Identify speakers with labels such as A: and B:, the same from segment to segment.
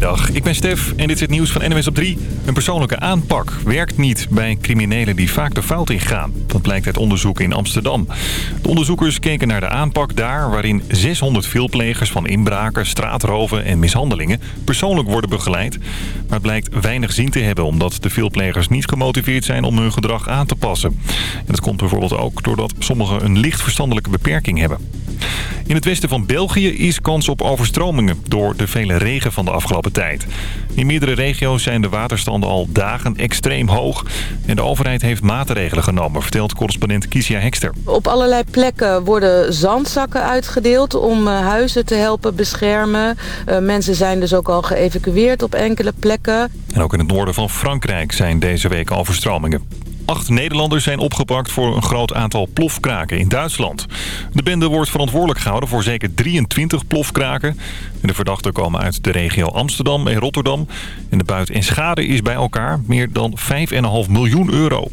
A: Goedemiddag, ik ben Stef en dit is het nieuws van NMS op 3. Een persoonlijke aanpak werkt niet bij criminelen die vaak de fout ingaan. Dat blijkt uit onderzoek in Amsterdam. De onderzoekers keken naar de aanpak daar... waarin 600 veelplegers van inbraken, straatroven en mishandelingen... persoonlijk worden begeleid. Maar het blijkt weinig zin te hebben... omdat de veelplegers niet gemotiveerd zijn om hun gedrag aan te passen. En dat komt bijvoorbeeld ook doordat sommigen een licht verstandelijke beperking hebben. In het westen van België is kans op overstromingen door de vele regen van de afgelopen tijd. In meerdere regio's zijn de waterstanden al dagen extreem hoog. En de overheid heeft maatregelen genomen, vertelt correspondent Kisia Hekster.
B: Op allerlei plekken worden zandzakken uitgedeeld om eh, huizen te helpen beschermen. Uh, mensen zijn dus ook al geëvacueerd op enkele plekken.
A: En ook in het noorden van Frankrijk zijn deze week overstromingen. Acht Nederlanders zijn opgepakt voor een groot aantal plofkraken in Duitsland. De bende wordt verantwoordelijk gehouden voor zeker 23 plofkraken. De verdachten komen uit de regio Amsterdam en Rotterdam. En de buit en schade is bij elkaar meer dan 5,5 miljoen euro.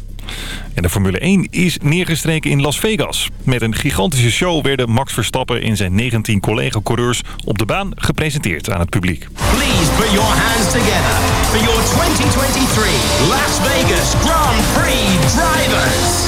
A: En de Formule 1 is neergestreken in Las Vegas. Met een gigantische show werden Max Verstappen en zijn 19 collega-coureurs op de baan gepresenteerd aan het publiek.
C: Please put your hands together for your 2023 Las Vegas Grand Prix Drivers.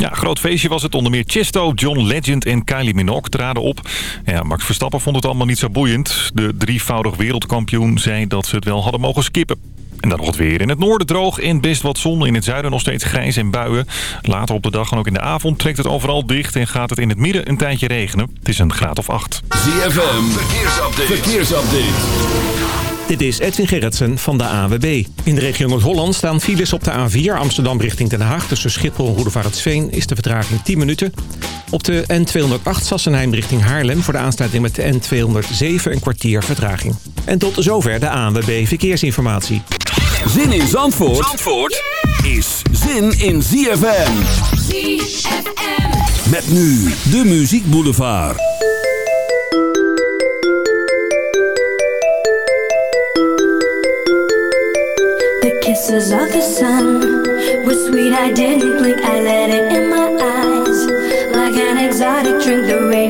A: Ja, groot feestje was het. Onder meer Chesto, John Legend en Kylie Minogue traden op. Ja, Max Verstappen vond het allemaal niet zo boeiend. De drievoudig wereldkampioen zei dat ze het wel hadden mogen skippen. En dan nog het weer. In het noorden droog en best wat zon. In het zuiden nog steeds grijs en buien. Later op de dag en ook in de avond trekt het overal dicht... en gaat het in het midden een tijdje regenen. Het is een graad of acht.
D: ZFM, verkeersupdate. verkeersupdate.
E: Dit is Edwin Gerritsen van de AWB. In de regio Noord-Holland staan files op de A4 Amsterdam richting Den Haag. Tussen Schiphol en Roedevaartsveen is de vertraging 10 minuten. Op de N208 Sassenheim richting Haarlem voor de aansluiting met de N207 een kwartier vertraging. En tot zover de ANWB Verkeersinformatie.
D: Zin in Zandvoort, Zandvoort is zin in ZFM.
F: ZFM.
D: Met nu de Muziek Boulevard.
F: The kisses of the sun were sweet. I didn't blink. I let it in my eyes. Like an exotic drink, the radio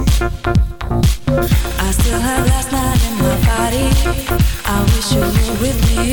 F: I
G: still have last night in my body. I wish you were with me.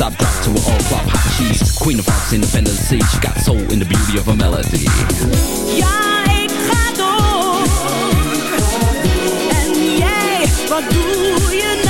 H: stop drops to an all flop hot cheese. Queen of Fox independence. she got soul in the beauty of a melody.
G: Ja, ik ga door. En jij, wat doe je nou?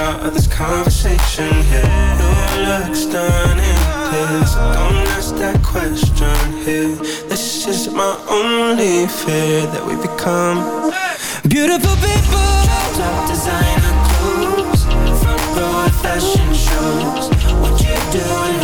I: out of this conversation here. Your looks stunning, please don't ask that question here. This is my only fear that we become
J: beautiful people. Top designer clothes, front row fashion shows. What you doing?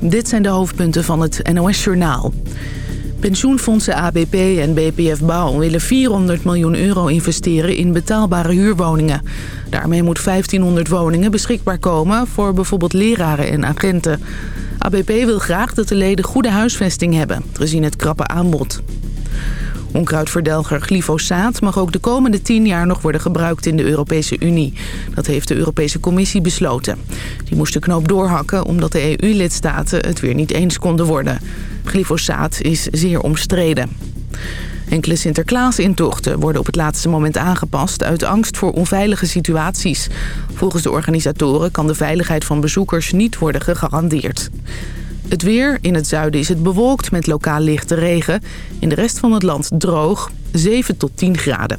K: Dit zijn de hoofdpunten van het NOS-journaal. Pensioenfondsen ABP en BPF Bouw willen 400 miljoen euro investeren in betaalbare huurwoningen. Daarmee moet 1500 woningen beschikbaar komen voor bijvoorbeeld leraren en agenten. ABP wil graag dat de leden goede huisvesting hebben, gezien het krappe aanbod. Onkruidverdelger glyfosaat mag ook de komende 10 jaar nog worden gebruikt in de Europese Unie. Dat heeft de Europese Commissie besloten. Die moest de knoop doorhakken omdat de EU-lidstaten het weer niet eens konden worden. Glyfosaat is zeer omstreden. Enkele Sinterklaas-intochten worden op het laatste moment aangepast... uit angst voor onveilige situaties. Volgens de organisatoren kan de veiligheid van bezoekers niet worden gegarandeerd. Het weer. In het zuiden is het bewolkt met lokaal lichte regen. In de rest van het land droog. 7 tot 10 graden.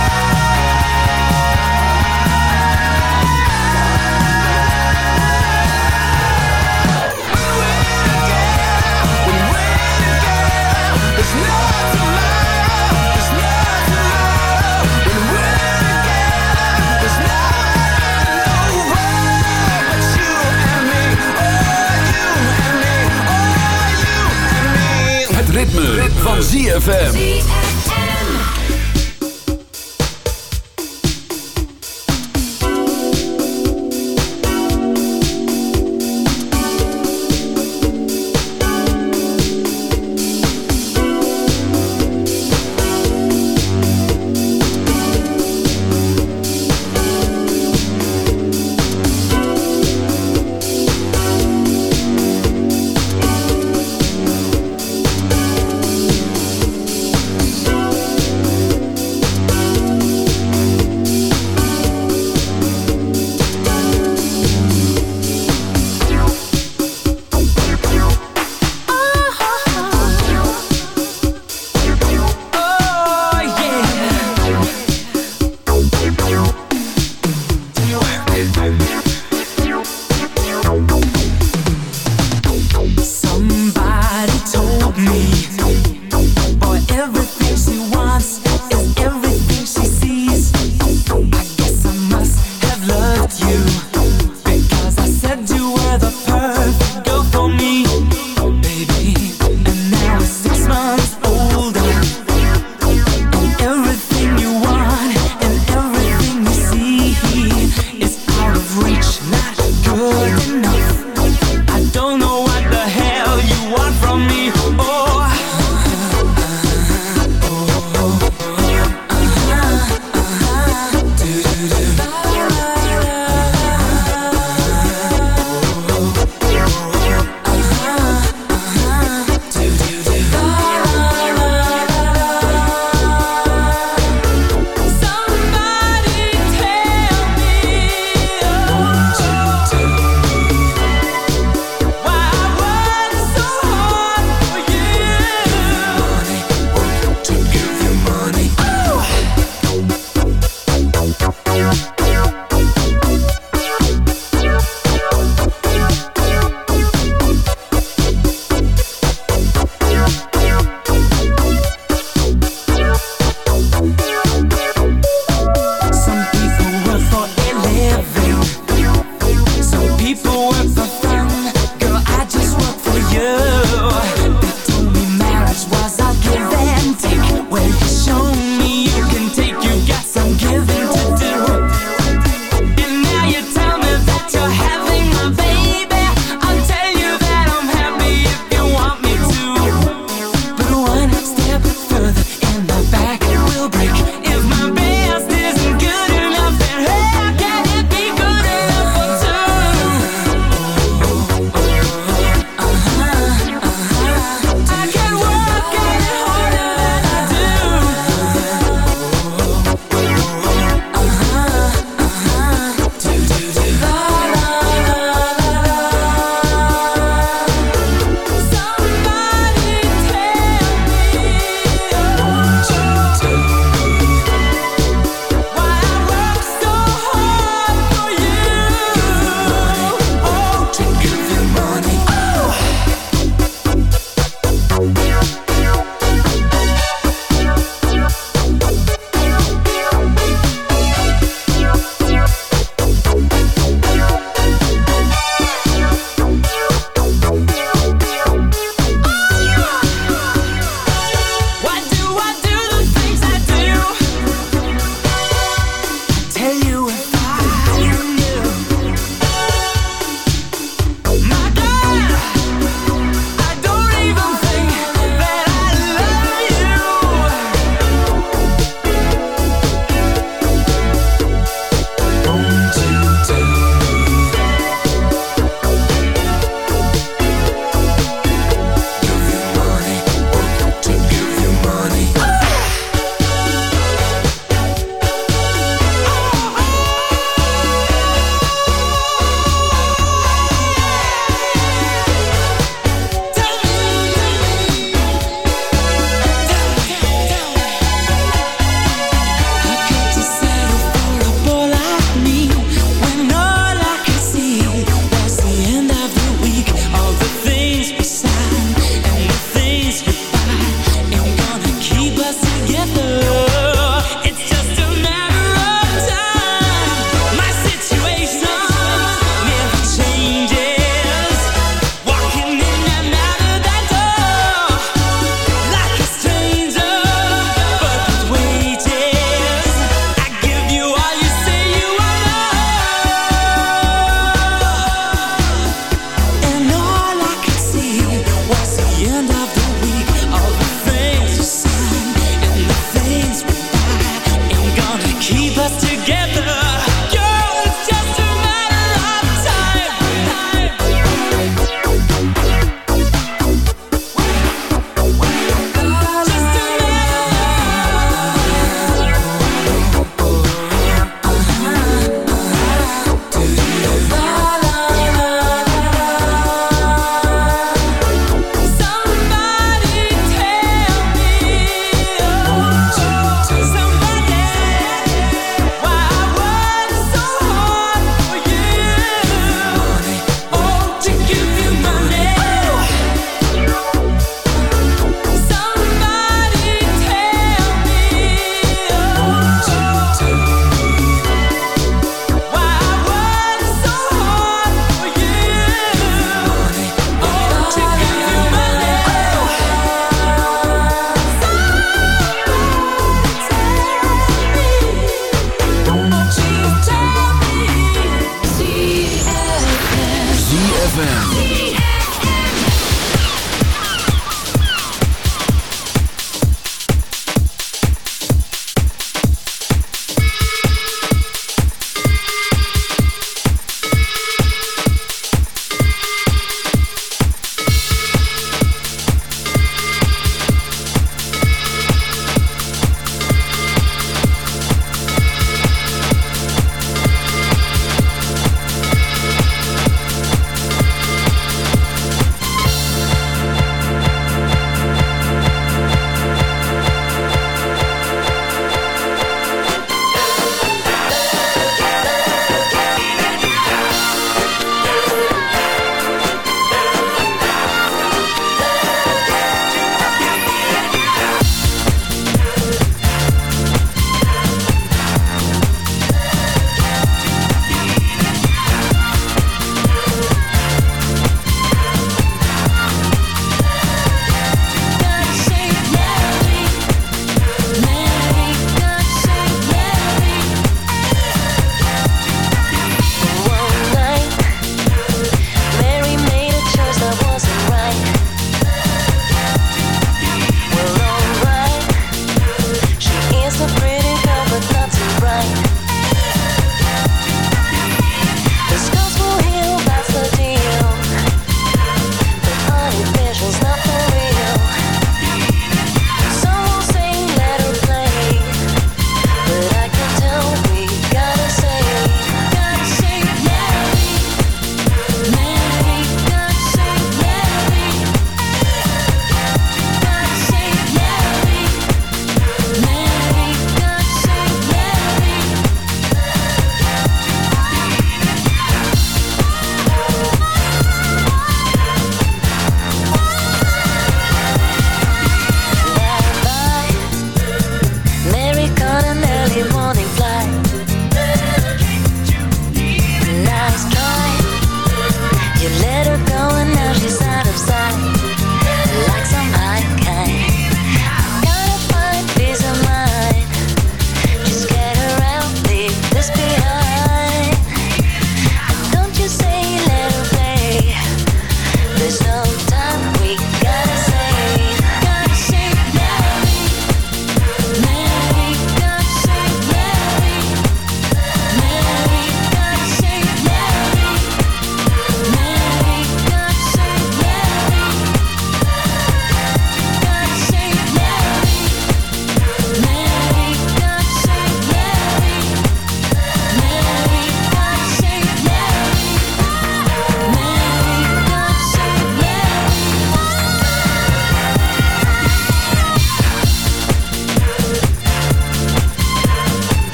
D: ZFM.